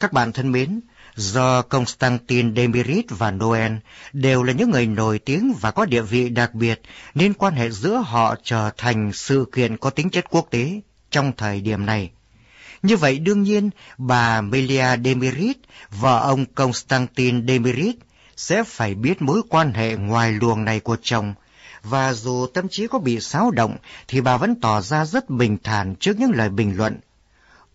Các bạn thân mến, do Constantine Demirit và Noel đều là những người nổi tiếng và có địa vị đặc biệt, nên quan hệ giữa họ trở thành sự kiện có tính chất quốc tế trong thời điểm này. Như vậy đương nhiên, bà Melia Demirit, và ông Constantine Demirit, sẽ phải biết mối quan hệ ngoài luồng này của chồng, và dù tâm trí có bị xáo động thì bà vẫn tỏ ra rất bình thản trước những lời bình luận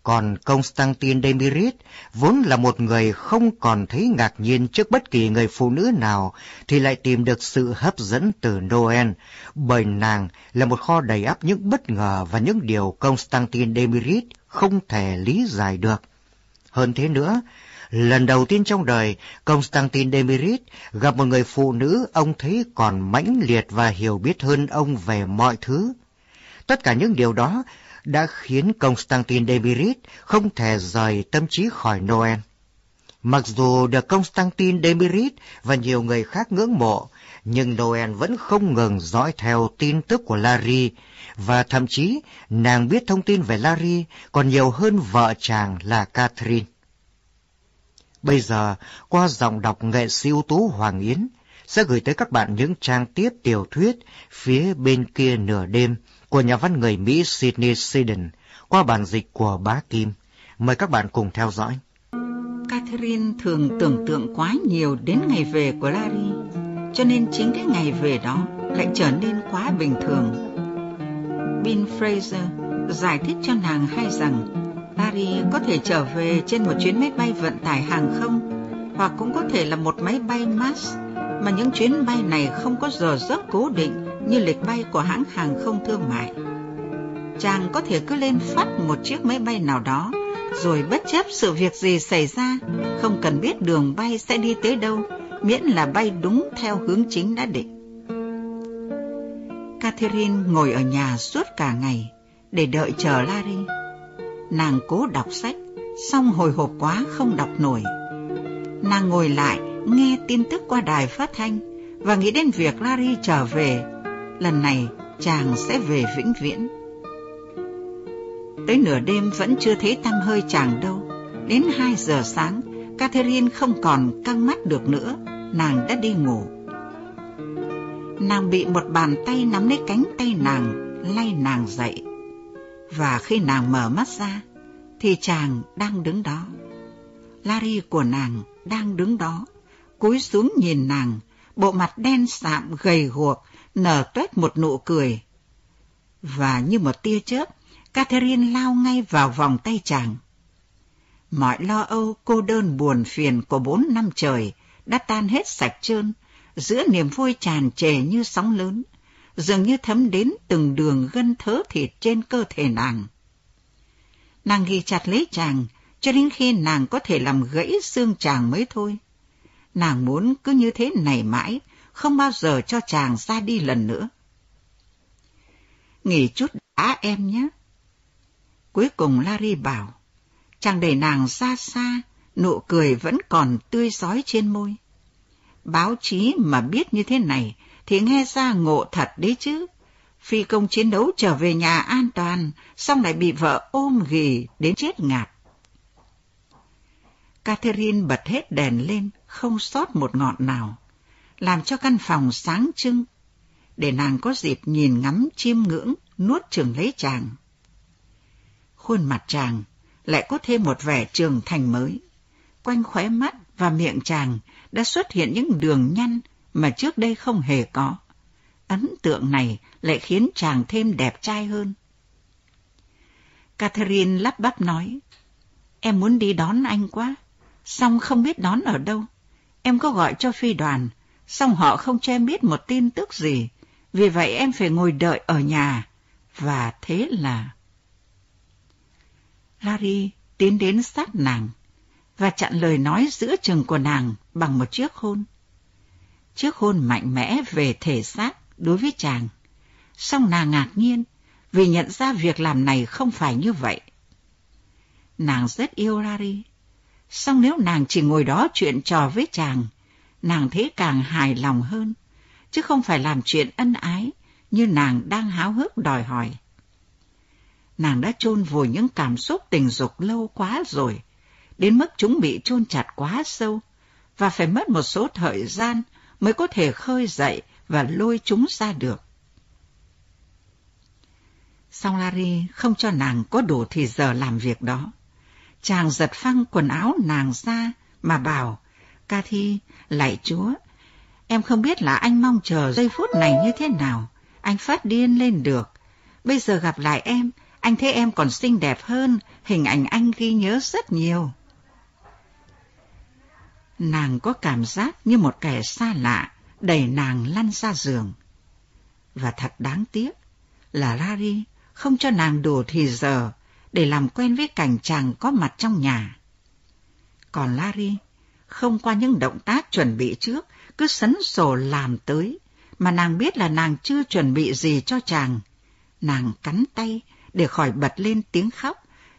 còn Constantine Demirit vốn là một người không còn thấy ngạc nhiên trước bất kỳ người phụ nữ nào thì lại tìm được sự hấp dẫn từ Noel, bởi nàng là một kho đầy ắp những bất ngờ và những điều Constantine Demirit không thể lý giải được. Hơn thế nữa, lần đầu tiên trong đời, Constantine Demirit gặp một người phụ nữ ông thấy còn mãnh liệt và hiểu biết hơn ông về mọi thứ. Tất cả những điều đó đã khiến Constantine Demirit không thể rời tâm trí khỏi Noel. Mặc dù được Constantine Demirit và nhiều người khác ngưỡng mộ, nhưng Noel vẫn không ngừng dõi theo tin tức của Larry, và thậm chí nàng biết thông tin về Larry còn nhiều hơn vợ chàng là Catherine. Bây giờ, qua giọng đọc nghệ sĩ ưu tú Hoàng Yến, sẽ gửi tới các bạn những trang tiếp tiểu thuyết phía bên kia nửa đêm của nhà văn người Mỹ Sidney Sheldon qua bản dịch của bá Kim. Mời các bạn cùng theo dõi. Catherine thường tưởng tượng quá nhiều đến ngày về của Larry, cho nên chính cái ngày về đó lại trở nên quá bình thường. Bill Fraser giải thích cho nàng hay rằng Larry có thể trở về trên một chuyến máy bay vận tải hàng không hoặc cũng có thể là một máy bay MAX mà những chuyến bay này không có giờ giấc cố định như lịch bay của hãng hàng không thương mại. Chàng có thể cứ lên phát một chiếc máy bay nào đó, rồi bất chấp sự việc gì xảy ra, không cần biết đường bay sẽ đi tới đâu, miễn là bay đúng theo hướng chính đã định. Catherine ngồi ở nhà suốt cả ngày để đợi chờ Larry. Nàng cố đọc sách, xong hồi hộp quá không đọc nổi. Nàng ngồi lại nghe tin tức qua đài phát thanh và nghĩ đến việc Larry trở về lần này chàng sẽ về vĩnh viễn. Tới nửa đêm vẫn chưa thấy tăm hơi chàng đâu. Đến hai giờ sáng, Catherine không còn căng mắt được nữa, nàng đã đi ngủ. Nàng bị một bàn tay nắm lấy cánh tay nàng, lay nàng dậy. Và khi nàng mở mắt ra, thì chàng đang đứng đó. Larry của nàng đang đứng đó, cúi xuống nhìn nàng, bộ mặt đen sạm gầy guộc, nở toét một nụ cười. Và như một tia chớp, Catherine lao ngay vào vòng tay chàng. Mọi lo âu, cô đơn buồn phiền của bốn năm trời đã tan hết sạch trơn, giữa niềm vui tràn trề như sóng lớn, dường như thấm đến từng đường gân thớ thịt trên cơ thể nàng. Nàng ghi chặt lấy chàng, cho đến khi nàng có thể làm gãy xương chàng mới thôi. Nàng muốn cứ như thế này mãi, không bao giờ cho chàng ra đi lần nữa. Nghỉ chút đã em nhé. Cuối cùng Larry bảo, chàng đẩy nàng ra xa, nụ cười vẫn còn tươi rói trên môi. Báo chí mà biết như thế này thì nghe ra ngộ thật đấy chứ. Phi công chiến đấu trở về nhà an toàn, xong lại bị vợ ôm ghì đến chết ngạt. Catherine bật hết đèn lên, không sót một ngọn nào làm cho căn phòng sáng trưng, để nàng có dịp nhìn ngắm chiêm ngưỡng, nuốt trường lấy chàng. Khuôn mặt chàng lại có thêm một vẻ trường thành mới. Quanh khóe mắt và miệng chàng đã xuất hiện những đường nhăn mà trước đây không hề có. Ấn tượng này lại khiến chàng thêm đẹp trai hơn. Catherine lắp bắp nói, em muốn đi đón anh quá, song không biết đón ở đâu. Em có gọi cho phi đoàn, Xong họ không cho em biết một tin tức gì, vì vậy em phải ngồi đợi ở nhà. Và thế là... Larry tiến đến sát nàng và chặn lời nói giữa chừng của nàng bằng một chiếc hôn. Chiếc hôn mạnh mẽ về thể xác đối với chàng. Song nàng ngạc nhiên vì nhận ra việc làm này không phải như vậy. Nàng rất yêu Larry. Song nếu nàng chỉ ngồi đó chuyện trò với chàng nàng thấy càng hài lòng hơn, chứ không phải làm chuyện ân ái như nàng đang háo hức đòi hỏi. Nàng đã chôn vùi những cảm xúc tình dục lâu quá rồi, đến mức chúng bị chôn chặt quá sâu, và phải mất một số thời gian mới có thể khơi dậy và lôi chúng ra được. Song Larry không cho nàng có đủ thì giờ làm việc đó. Chàng giật phăng quần áo nàng ra mà bảo, Cathy, lạy chúa, em không biết là anh mong chờ giây phút này như thế nào. Anh phát điên lên được. Bây giờ gặp lại em, anh thấy em còn xinh đẹp hơn, hình ảnh anh ghi nhớ rất nhiều. Nàng có cảm giác như một kẻ xa lạ, đẩy nàng lăn ra giường. Và thật đáng tiếc là Larry không cho nàng đủ thì giờ để làm quen với cảnh chàng có mặt trong nhà. Còn Larry không qua những động tác chuẩn bị trước, cứ sấn sổ làm tới, mà nàng biết là nàng chưa chuẩn bị gì cho chàng. Nàng cắn tay để khỏi bật lên tiếng khóc,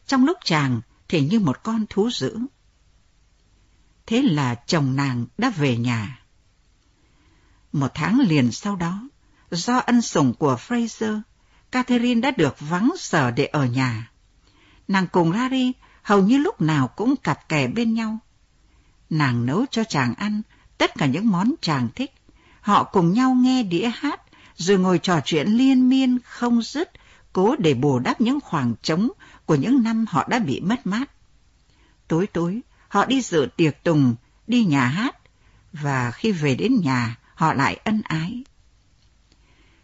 trong lúc chàng thì như một con thú dữ. Thế là chồng nàng đã về nhà. Một tháng liền sau đó, do ân sủng của Fraser, Catherine đã được vắng sở để ở nhà. Nàng cùng Larry hầu như lúc nào cũng cặp kè bên nhau. Nàng nấu cho chàng ăn tất cả những món chàng thích. Họ cùng nhau nghe đĩa hát, rồi ngồi trò chuyện liên miên không dứt, cố để bù đắp những khoảng trống của những năm họ đã bị mất mát. Tối tối, họ đi dự tiệc tùng, đi nhà hát, và khi về đến nhà, họ lại ân ái.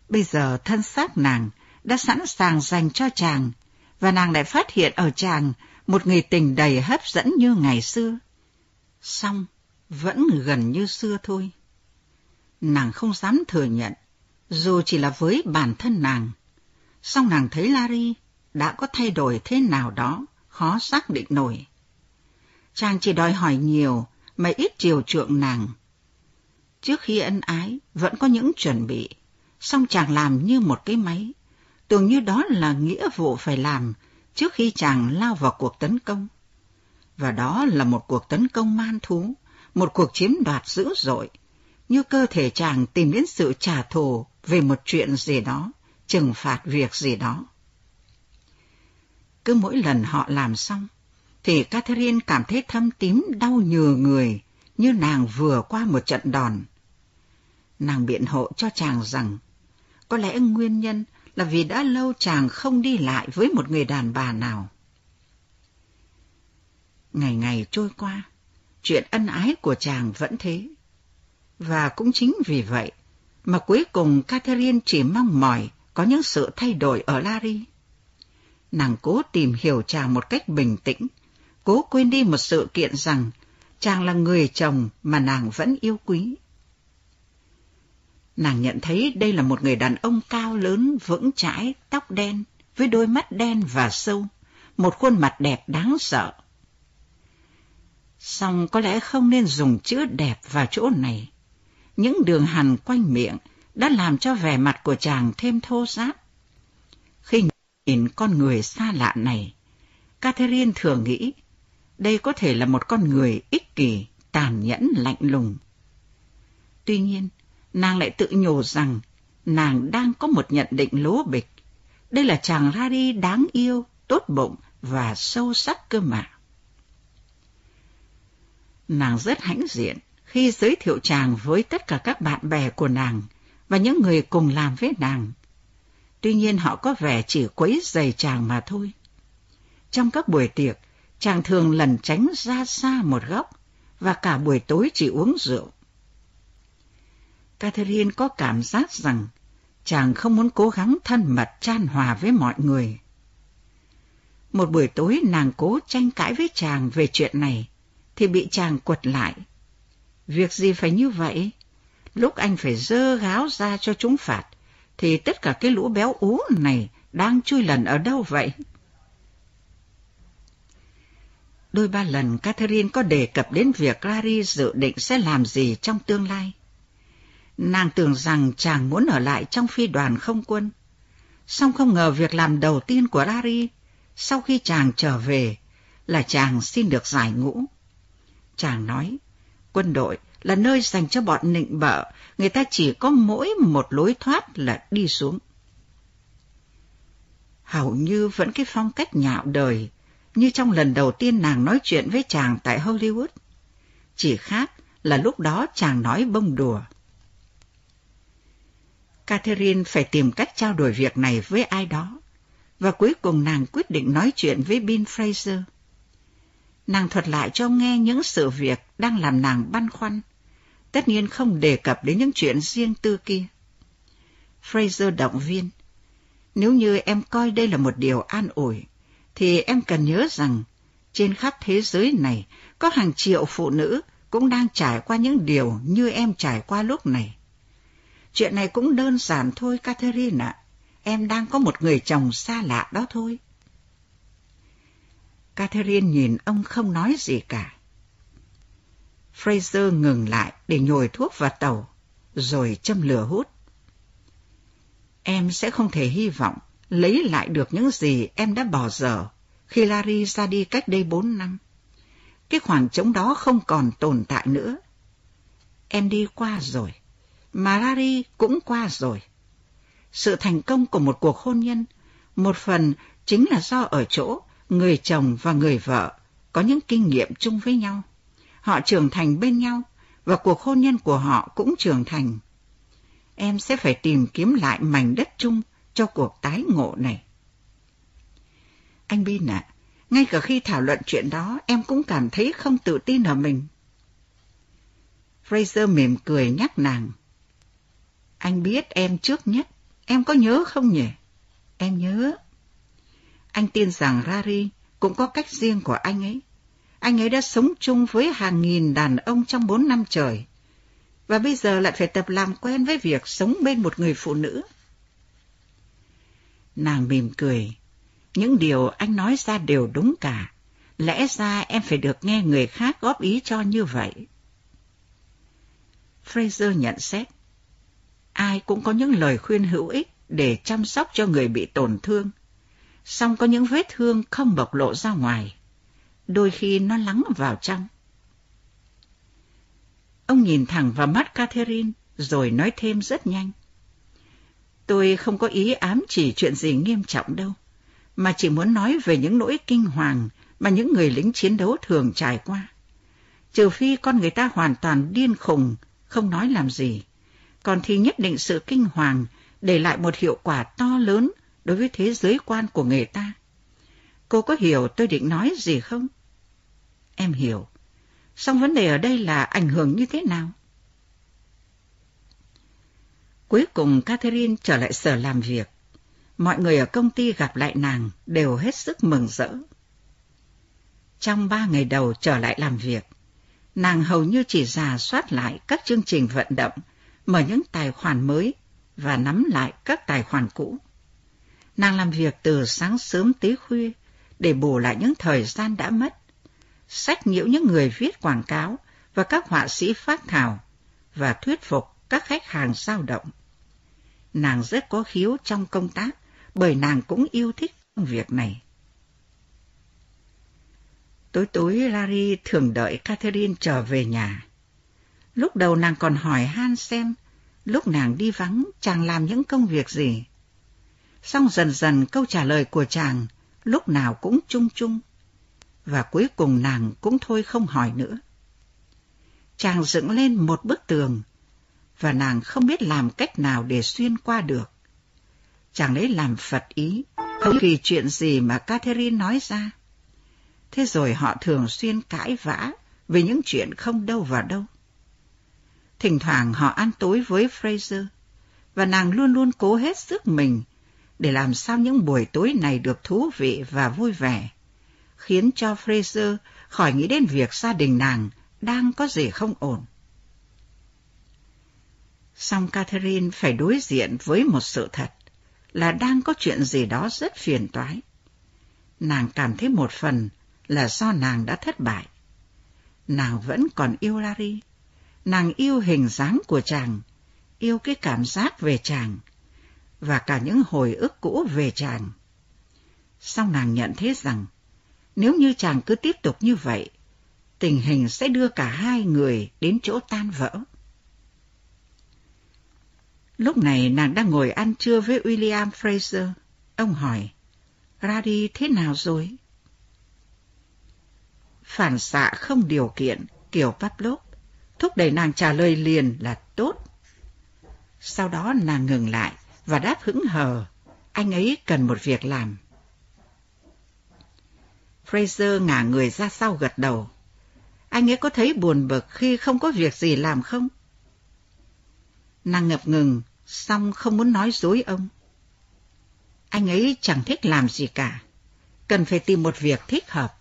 Bây giờ thân xác nàng đã sẵn sàng dành cho chàng, và nàng lại phát hiện ở chàng một người tình đầy hấp dẫn như ngày xưa. Xong, vẫn gần như xưa thôi. Nàng không dám thừa nhận, dù chỉ là với bản thân nàng. Song nàng thấy Larry đã có thay đổi thế nào đó, khó xác định nổi. Chàng chỉ đòi hỏi nhiều, mà ít chiều chuộng nàng. Trước khi ân ái, vẫn có những chuẩn bị, song chàng làm như một cái máy, tưởng như đó là nghĩa vụ phải làm trước khi chàng lao vào cuộc tấn công. Và đó là một cuộc tấn công man thú, một cuộc chiếm đoạt dữ dội, như cơ thể chàng tìm đến sự trả thù về một chuyện gì đó, trừng phạt việc gì đó. Cứ mỗi lần họ làm xong, thì Catherine cảm thấy thâm tím đau nhừ người, như nàng vừa qua một trận đòn. Nàng biện hộ cho chàng rằng, có lẽ nguyên nhân là vì đã lâu chàng không đi lại với một người đàn bà nào. Ngày ngày trôi qua, chuyện ân ái của chàng vẫn thế. Và cũng chính vì vậy mà cuối cùng Catherine chỉ mong mỏi có những sự thay đổi ở Larry. Nàng cố tìm hiểu chàng một cách bình tĩnh, cố quên đi một sự kiện rằng chàng là người chồng mà nàng vẫn yêu quý. Nàng nhận thấy đây là một người đàn ông cao lớn, vững chãi, tóc đen, với đôi mắt đen và sâu, một khuôn mặt đẹp đáng sợ. Xong có lẽ không nên dùng chữ đẹp vào chỗ này. Những đường hằn quanh miệng đã làm cho vẻ mặt của chàng thêm thô ráp. Khi nhìn con người xa lạ này, Catherine thường nghĩ đây có thể là một con người ích kỷ, tàn nhẫn, lạnh lùng. Tuy nhiên, nàng lại tự nhủ rằng nàng đang có một nhận định lố bịch. Đây là chàng Rari đáng yêu, tốt bụng và sâu sắc cơ mà. Nàng rất hãnh diện khi giới thiệu chàng với tất cả các bạn bè của nàng và những người cùng làm với nàng. Tuy nhiên họ có vẻ chỉ quấy giày chàng mà thôi. Trong các buổi tiệc, chàng thường lần tránh ra xa một góc và cả buổi tối chỉ uống rượu. Catherine có cảm giác rằng chàng không muốn cố gắng thân mật chan hòa với mọi người. Một buổi tối nàng cố tranh cãi với chàng về chuyện này, thì bị chàng quật lại. Việc gì phải như vậy? Lúc anh phải dơ gáo ra cho chúng phạt, thì tất cả cái lũ béo ú này đang chui lần ở đâu vậy? Đôi ba lần Catherine có đề cập đến việc Clary dự định sẽ làm gì trong tương lai. Nàng tưởng rằng chàng muốn ở lại trong phi đoàn không quân. Song không ngờ việc làm đầu tiên của Larry sau khi chàng trở về là chàng xin được giải ngũ. Chàng nói, quân đội là nơi dành cho bọn nịnh bợ, người ta chỉ có mỗi một lối thoát là đi xuống. Hầu như vẫn cái phong cách nhạo đời, như trong lần đầu tiên nàng nói chuyện với chàng tại Hollywood. Chỉ khác là lúc đó chàng nói bông đùa. Catherine phải tìm cách trao đổi việc này với ai đó, và cuối cùng nàng quyết định nói chuyện với Bill Fraser. Nàng thuật lại cho nghe những sự việc đang làm nàng băn khoăn, tất nhiên không đề cập đến những chuyện riêng tư kia. Fraser động viên, nếu như em coi đây là một điều an ủi, thì em cần nhớ rằng trên khắp thế giới này có hàng triệu phụ nữ cũng đang trải qua những điều như em trải qua lúc này. Chuyện này cũng đơn giản thôi, Catherine ạ. Em đang có một người chồng xa lạ đó thôi. Catherine nhìn ông không nói gì cả. Fraser ngừng lại để nhồi thuốc vào tàu, rồi châm lửa hút. Em sẽ không thể hy vọng lấy lại được những gì em đã bỏ dở khi Larry ra đi cách đây bốn năm. Cái khoảng trống đó không còn tồn tại nữa. Em đi qua rồi, mà Larry cũng qua rồi. Sự thành công của một cuộc hôn nhân, một phần chính là do ở chỗ người chồng và người vợ có những kinh nghiệm chung với nhau. Họ trưởng thành bên nhau, và cuộc hôn nhân của họ cũng trưởng thành. Em sẽ phải tìm kiếm lại mảnh đất chung cho cuộc tái ngộ này. Anh Bin ạ, ngay cả khi thảo luận chuyện đó, em cũng cảm thấy không tự tin ở mình. Fraser mỉm cười nhắc nàng. Anh biết em trước nhất, em có nhớ không nhỉ? Em nhớ. Anh tin rằng Rari cũng có cách riêng của anh ấy. Anh ấy đã sống chung với hàng nghìn đàn ông trong bốn năm trời, và bây giờ lại phải tập làm quen với việc sống bên một người phụ nữ. Nàng mỉm cười. Những điều anh nói ra đều đúng cả. Lẽ ra em phải được nghe người khác góp ý cho như vậy. Fraser nhận xét. Ai cũng có những lời khuyên hữu ích để chăm sóc cho người bị tổn thương. Song có những vết thương không bộc lộ ra ngoài. Đôi khi nó lắng vào trong. Ông nhìn thẳng vào mắt Catherine rồi nói thêm rất nhanh. Tôi không có ý ám chỉ chuyện gì nghiêm trọng đâu, mà chỉ muốn nói về những nỗi kinh hoàng mà những người lính chiến đấu thường trải qua. Trừ phi con người ta hoàn toàn điên khùng, không nói làm gì, còn thì nhất định sự kinh hoàng để lại một hiệu quả to lớn đối với thế giới quan của người ta. Cô có hiểu tôi định nói gì không? Em hiểu. Song vấn đề ở đây là ảnh hưởng như thế nào? Cuối cùng Catherine trở lại sở làm việc. Mọi người ở công ty gặp lại nàng đều hết sức mừng rỡ. Trong ba ngày đầu trở lại làm việc, nàng hầu như chỉ giả soát lại các chương trình vận động, mở những tài khoản mới và nắm lại các tài khoản cũ. Nàng làm việc từ sáng sớm tới khuya để bù lại những thời gian đã mất, sách nhiễu những người viết quảng cáo và các họa sĩ phát thảo và thuyết phục các khách hàng sao động. Nàng rất có khiếu trong công tác, bởi nàng cũng yêu thích công việc này. Tối tối Larry thường đợi Catherine trở về nhà. Lúc đầu nàng còn hỏi Han xem, lúc nàng đi vắng chàng làm những công việc gì. Xong dần dần câu trả lời của chàng lúc nào cũng chung chung. Và cuối cùng nàng cũng thôi không hỏi nữa. Chàng dựng lên một bức tường, và nàng không biết làm cách nào để xuyên qua được. Chàng lấy làm Phật ý, không kỳ chuyện gì mà Catherine nói ra. Thế rồi họ thường xuyên cãi vã về những chuyện không đâu vào đâu. Thỉnh thoảng họ ăn tối với Fraser, và nàng luôn luôn cố hết sức mình để làm sao những buổi tối này được thú vị và vui vẻ, khiến cho Fraser khỏi nghĩ đến việc gia đình nàng đang có gì không ổn. Song Catherine phải đối diện với một sự thật là đang có chuyện gì đó rất phiền toái. Nàng cảm thấy một phần là do nàng đã thất bại. Nàng vẫn còn yêu Larry. Nàng yêu hình dáng của chàng, yêu cái cảm giác về chàng, và cả những hồi ức cũ về chàng. Sau nàng nhận thấy rằng, nếu như chàng cứ tiếp tục như vậy, tình hình sẽ đưa cả hai người đến chỗ tan vỡ. Lúc này nàng đang ngồi ăn trưa với William Fraser. Ông hỏi, Radi thế nào rồi? phản xạ không điều kiện kiểu Pavlov, thúc đẩy nàng trả lời liền là tốt. Sau đó nàng ngừng lại và đáp hững hờ, anh ấy cần một việc làm. Fraser ngả người ra sau gật đầu. Anh ấy có thấy buồn bực khi không có việc gì làm không? Nàng ngập ngừng, xong không muốn nói dối ông. Anh ấy chẳng thích làm gì cả, cần phải tìm một việc thích hợp.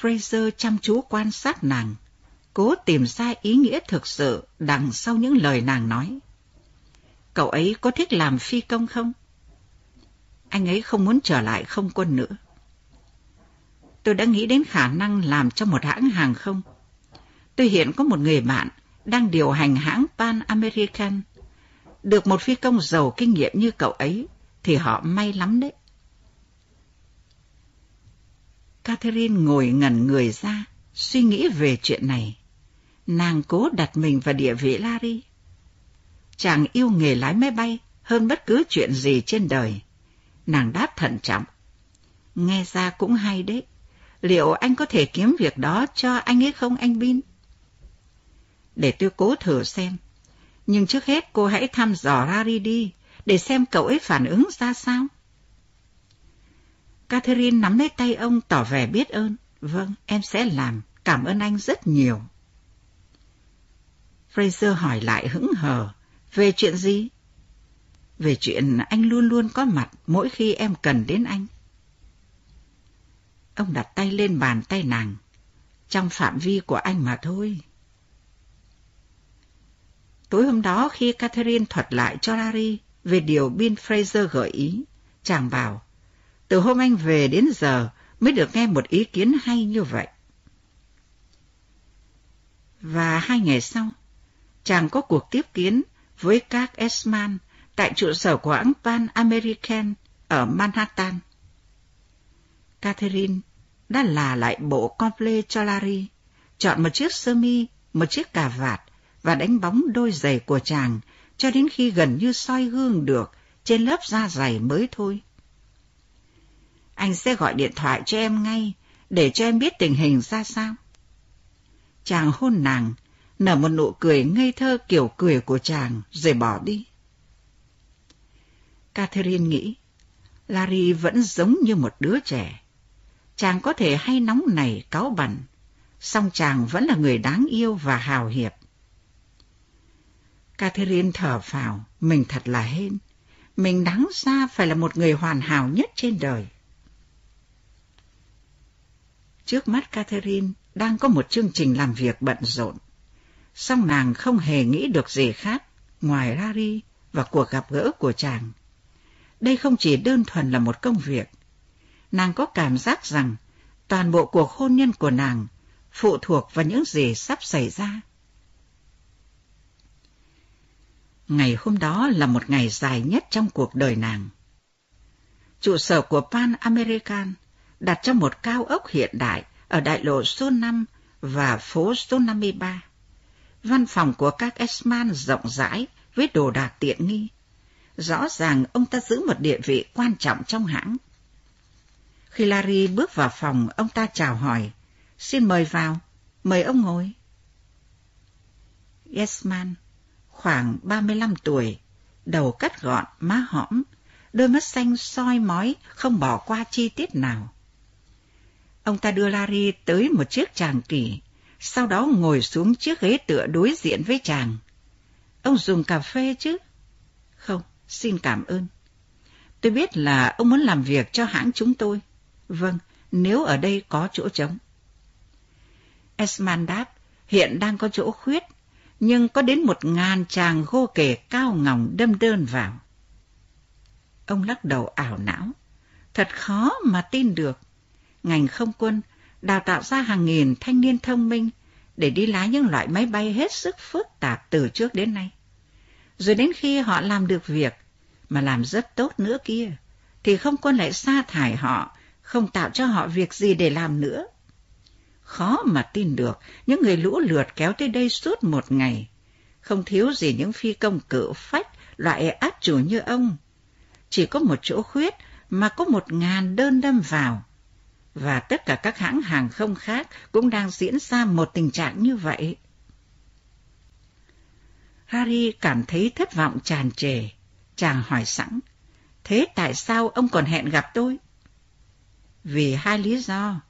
Fraser chăm chú quan sát nàng, cố tìm ra ý nghĩa thực sự đằng sau những lời nàng nói. Cậu ấy có thích làm phi công không? Anh ấy không muốn trở lại không quân nữa. Tôi đã nghĩ đến khả năng làm cho một hãng hàng không. Tôi hiện có một người bạn đang điều hành hãng Pan American. Được một phi công giàu kinh nghiệm như cậu ấy thì họ may lắm đấy. Catherine ngồi ngẩn người ra, suy nghĩ về chuyện này. Nàng cố đặt mình vào địa vị Larry. Chàng yêu nghề lái máy bay hơn bất cứ chuyện gì trên đời. Nàng đáp thận trọng. Nghe ra cũng hay đấy. Liệu anh có thể kiếm việc đó cho anh ấy không anh Bin? Để tôi cố thử xem. Nhưng trước hết cô hãy thăm dò Rari đi, để xem cậu ấy phản ứng ra sao. Catherine nắm lấy tay ông tỏ vẻ biết ơn. Vâng, em sẽ làm. Cảm ơn anh rất nhiều. Fraser hỏi lại hững hờ. Về chuyện gì? Về chuyện anh luôn luôn có mặt mỗi khi em cần đến anh. Ông đặt tay lên bàn tay nàng. Trong phạm vi của anh mà thôi. Tối hôm đó khi Catherine thuật lại cho Larry về điều Bill Fraser gợi ý, chàng bảo từ hôm anh về đến giờ mới được nghe một ý kiến hay như vậy. Và hai ngày sau, chàng có cuộc tiếp kiến với các Esman tại trụ sở của hãng Pan American ở Manhattan. Catherine đã là lại bộ comple cho Larry, chọn một chiếc sơ mi, một chiếc cà vạt và đánh bóng đôi giày của chàng cho đến khi gần như soi gương được trên lớp da dày mới thôi anh sẽ gọi điện thoại cho em ngay, để cho em biết tình hình ra sao. Chàng hôn nàng, nở một nụ cười ngây thơ kiểu cười của chàng, rồi bỏ đi. Catherine nghĩ, Larry vẫn giống như một đứa trẻ. Chàng có thể hay nóng nảy cáu bẩn, song chàng vẫn là người đáng yêu và hào hiệp. Catherine thở phào, mình thật là hên. Mình đáng ra phải là một người hoàn hảo nhất trên đời. Trước mắt Catherine đang có một chương trình làm việc bận rộn. Song nàng không hề nghĩ được gì khác ngoài Rari và cuộc gặp gỡ của chàng. Đây không chỉ đơn thuần là một công việc. Nàng có cảm giác rằng toàn bộ cuộc hôn nhân của nàng phụ thuộc vào những gì sắp xảy ra. Ngày hôm đó là một ngày dài nhất trong cuộc đời nàng. Trụ sở của Pan American đặt trong một cao ốc hiện đại ở đại lộ số 5 và phố số 53. Văn phòng của các Esman rộng rãi với đồ đạc tiện nghi. Rõ ràng ông ta giữ một địa vị quan trọng trong hãng. Khi Larry bước vào phòng, ông ta chào hỏi. Xin mời vào, mời ông ngồi. Esman, khoảng 35 tuổi, đầu cắt gọn, má hõm, đôi mắt xanh soi mói, không bỏ qua chi tiết nào. Ông ta đưa Larry tới một chiếc tràng kỷ, sau đó ngồi xuống chiếc ghế tựa đối diện với chàng. Ông dùng cà phê chứ? Không, xin cảm ơn. Tôi biết là ông muốn làm việc cho hãng chúng tôi. Vâng, nếu ở đây có chỗ trống. Esman đáp, hiện đang có chỗ khuyết, nhưng có đến một ngàn chàng gô kể cao ngỏng đâm đơn vào. Ông lắc đầu ảo não. Thật khó mà tin được ngành không quân đào tạo ra hàng nghìn thanh niên thông minh để đi lái những loại máy bay hết sức phức tạp từ trước đến nay. Rồi đến khi họ làm được việc, mà làm rất tốt nữa kia, thì không quân lại sa thải họ, không tạo cho họ việc gì để làm nữa. Khó mà tin được, những người lũ lượt kéo tới đây suốt một ngày. Không thiếu gì những phi công cự phách, loại áp chủ như ông. Chỉ có một chỗ khuyết mà có một ngàn đơn đâm vào và tất cả các hãng hàng không khác cũng đang diễn ra một tình trạng như vậy. Harry cảm thấy thất vọng tràn trề. Chàng hỏi sẵn, thế tại sao ông còn hẹn gặp tôi? Vì hai lý do.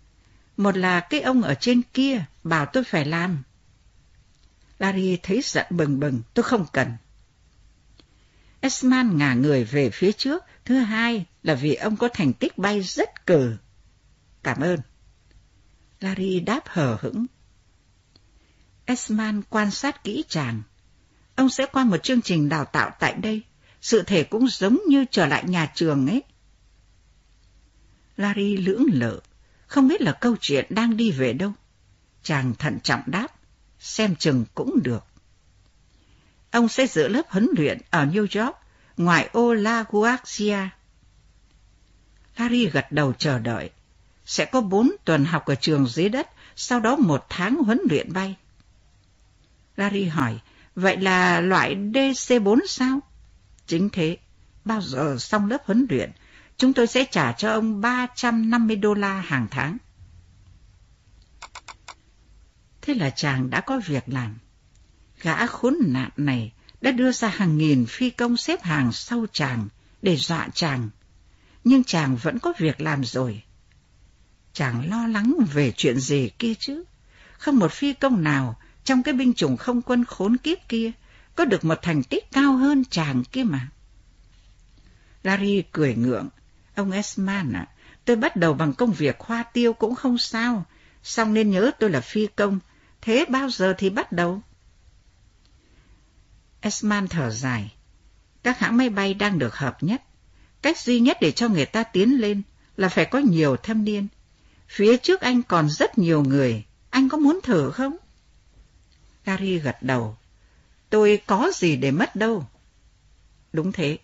Một là cái ông ở trên kia bảo tôi phải làm. Larry thấy giận bừng bừng, tôi không cần. Esman ngả người về phía trước, thứ hai là vì ông có thành tích bay rất cử. Cảm ơn. Larry đáp hờ hững. Esman quan sát kỹ chàng. Ông sẽ qua một chương trình đào tạo tại đây. Sự thể cũng giống như trở lại nhà trường ấy. Larry lưỡng lự, không biết là câu chuyện đang đi về đâu. Chàng thận trọng đáp, xem chừng cũng được. Ông sẽ giữ lớp huấn luyện ở New York, ngoài ô La Guardia. Larry gật đầu chờ đợi. Sẽ có bốn tuần học ở trường dưới đất, sau đó một tháng huấn luyện bay. Larry hỏi, vậy là loại DC-4 sao? Chính thế, bao giờ xong lớp huấn luyện, chúng tôi sẽ trả cho ông 350 đô la hàng tháng. Thế là chàng đã có việc làm. Gã khốn nạn này đã đưa ra hàng nghìn phi công xếp hàng sau chàng để dọa chàng. Nhưng chàng vẫn có việc làm rồi. Chàng lo lắng về chuyện gì kia chứ. Không một phi công nào trong cái binh chủng không quân khốn kiếp kia có được một thành tích cao hơn chàng kia mà. Larry cười ngượng. Ông Esman ạ, tôi bắt đầu bằng công việc hoa tiêu cũng không sao. Xong nên nhớ tôi là phi công. Thế bao giờ thì bắt đầu? Esman thở dài. Các hãng máy bay đang được hợp nhất. Cách duy nhất để cho người ta tiến lên là phải có nhiều thâm niên. Phía trước anh còn rất nhiều người. Anh có muốn thử không? Gary gật đầu. Tôi có gì để mất đâu. Đúng thế.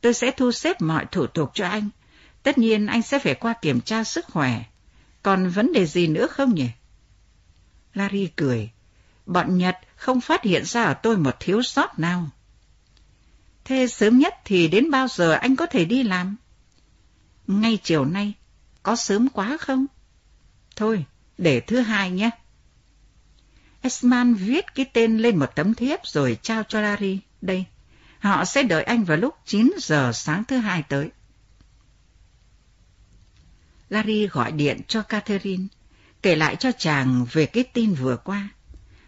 Tôi sẽ thu xếp mọi thủ tục cho anh. Tất nhiên anh sẽ phải qua kiểm tra sức khỏe. Còn vấn đề gì nữa không nhỉ? Larry cười. Bọn Nhật không phát hiện ra ở tôi một thiếu sót nào. Thế sớm nhất thì đến bao giờ anh có thể đi làm? Ngay chiều nay, có sớm quá không? Thôi, để thứ hai nhé. Esman viết cái tên lên một tấm thiếp rồi trao cho Larry. Đây, họ sẽ đợi anh vào lúc 9 giờ sáng thứ hai tới. Larry gọi điện cho Catherine, kể lại cho chàng về cái tin vừa qua.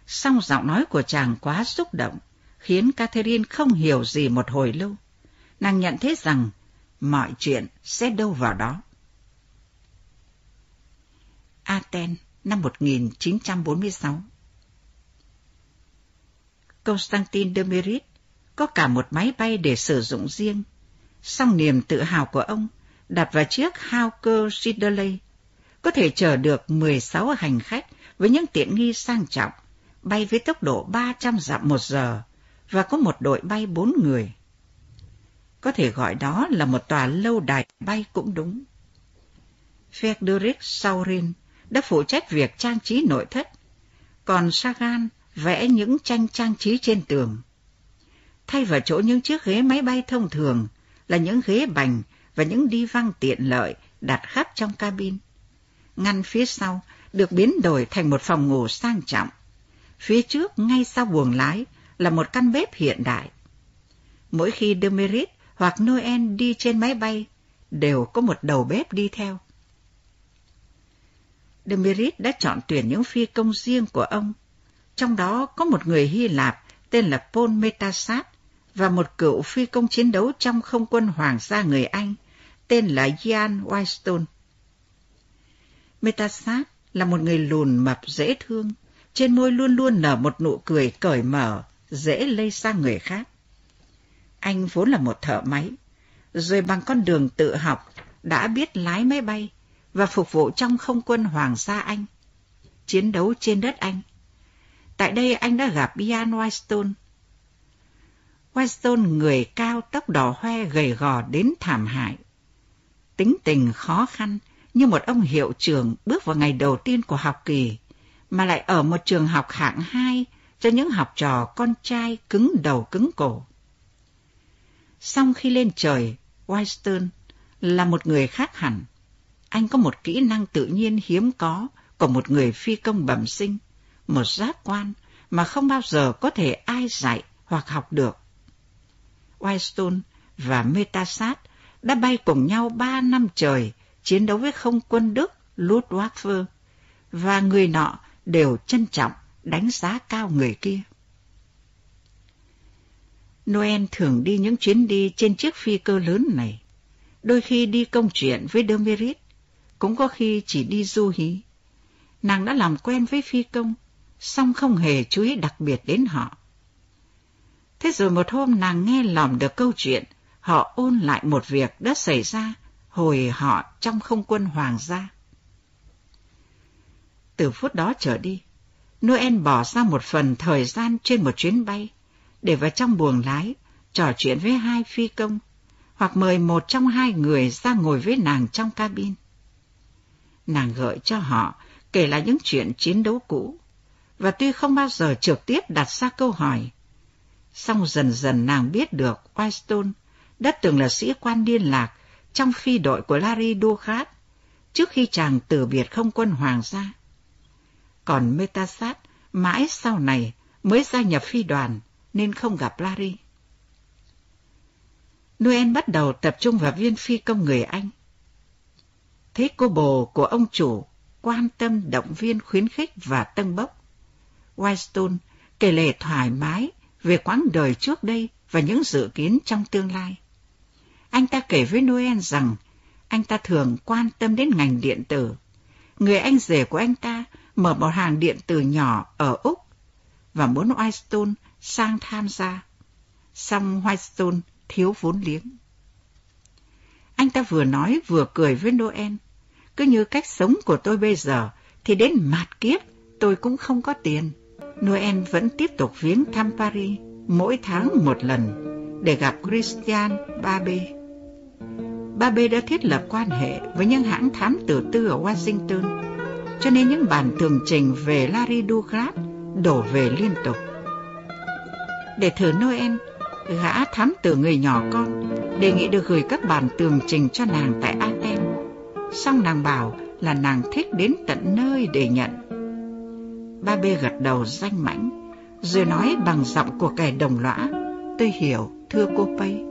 Song giọng nói của chàng quá xúc động, khiến Catherine không hiểu gì một hồi lâu. Nàng nhận thấy rằng mọi chuyện sẽ đâu vào đó. Aten năm 1946 Constantin Demirit có cả một máy bay để sử dụng riêng. Song niềm tự hào của ông đặt vào chiếc Hawker Siddeley có thể chở được 16 hành khách với những tiện nghi sang trọng, bay với tốc độ 300 dặm một giờ và có một đội bay bốn người. Có thể gọi đó là một tòa lâu đài bay cũng đúng. Frederick Saurin đã phụ trách việc trang trí nội thất, còn Sagan vẽ những tranh trang trí trên tường. Thay vào chỗ những chiếc ghế máy bay thông thường là những ghế bành và những đi văng tiện lợi đặt khắp trong cabin. Ngăn phía sau được biến đổi thành một phòng ngủ sang trọng. Phía trước ngay sau buồng lái là một căn bếp hiện đại. Mỗi khi Demerit hoặc Noel đi trên máy bay, đều có một đầu bếp đi theo. Demerit đã chọn tuyển những phi công riêng của ông trong đó có một người Hy Lạp tên là Paul Metasat và một cựu phi công chiến đấu trong không quân hoàng gia người Anh tên là Ian Whitestone. Metasat là một người lùn mập dễ thương, trên môi luôn luôn nở một nụ cười cởi mở, dễ lây sang người khác. Anh vốn là một thợ máy, rồi bằng con đường tự học đã biết lái máy bay và phục vụ trong không quân Hoàng gia Anh, chiến đấu trên đất Anh. Tại đây anh đã gặp Ian Whitestone. Whitestone người cao tóc đỏ hoe gầy gò đến thảm hại. Tính tình khó khăn như một ông hiệu trưởng bước vào ngày đầu tiên của học kỳ, mà lại ở một trường học hạng hai cho những học trò con trai cứng đầu cứng cổ. Xong khi lên trời, Whitestone là một người khác hẳn anh có một kỹ năng tự nhiên hiếm có của một người phi công bẩm sinh, một giác quan mà không bao giờ có thể ai dạy hoặc học được. Whitestone và Metasat đã bay cùng nhau ba năm trời chiến đấu với không quân Đức Luftwaffe và người nọ đều trân trọng đánh giá cao người kia. Noel thường đi những chuyến đi trên chiếc phi cơ lớn này, đôi khi đi công chuyện với Demerit, cũng có khi chỉ đi du hí. Nàng đã làm quen với phi công, song không hề chú ý đặc biệt đến họ. Thế rồi một hôm nàng nghe lỏm được câu chuyện, họ ôn lại một việc đã xảy ra hồi họ trong không quân hoàng gia. Từ phút đó trở đi, Noel bỏ ra một phần thời gian trên một chuyến bay để vào trong buồng lái trò chuyện với hai phi công hoặc mời một trong hai người ra ngồi với nàng trong cabin. Nàng gợi cho họ kể lại những chuyện chiến đấu cũ và tuy không bao giờ trực tiếp đặt ra câu hỏi, song dần dần nàng biết được Whitestone đã từng là sĩ quan liên lạc trong phi đội của Larry Duchat trước khi chàng từ biệt không quân hoàng gia. Còn Metasat mãi sau này mới gia nhập phi đoàn nên không gặp Larry. Noel bắt đầu tập trung vào viên phi công người Anh thế cô bồ của ông chủ quan tâm động viên khuyến khích và tân bốc. Whitestone kể lể thoải mái về quãng đời trước đây và những dự kiến trong tương lai. Anh ta kể với Noel rằng anh ta thường quan tâm đến ngành điện tử. Người anh rể của anh ta mở một hàng điện tử nhỏ ở Úc và muốn Whitestone sang tham gia. Song Whitestone thiếu vốn liếng. Anh ta vừa nói vừa cười với Noel. Cứ như cách sống của tôi bây giờ thì đến mạt kiếp tôi cũng không có tiền. Noel vẫn tiếp tục viếng thăm Paris mỗi tháng một lần để gặp Christian Barbe. Barbe đã thiết lập quan hệ với những hãng thám tử tư ở Washington, cho nên những bản tường trình về Larry Douglas đổ về liên tục. Để thử Noel, gã thám tử người nhỏ con đề nghị được gửi các bản tường trình cho nàng tại Anh. Xong nàng bảo là nàng thích đến tận nơi để nhận. Ba bê gật đầu danh mãnh, rồi nói bằng giọng của kẻ đồng lõa. Tôi hiểu, thưa cô Pây.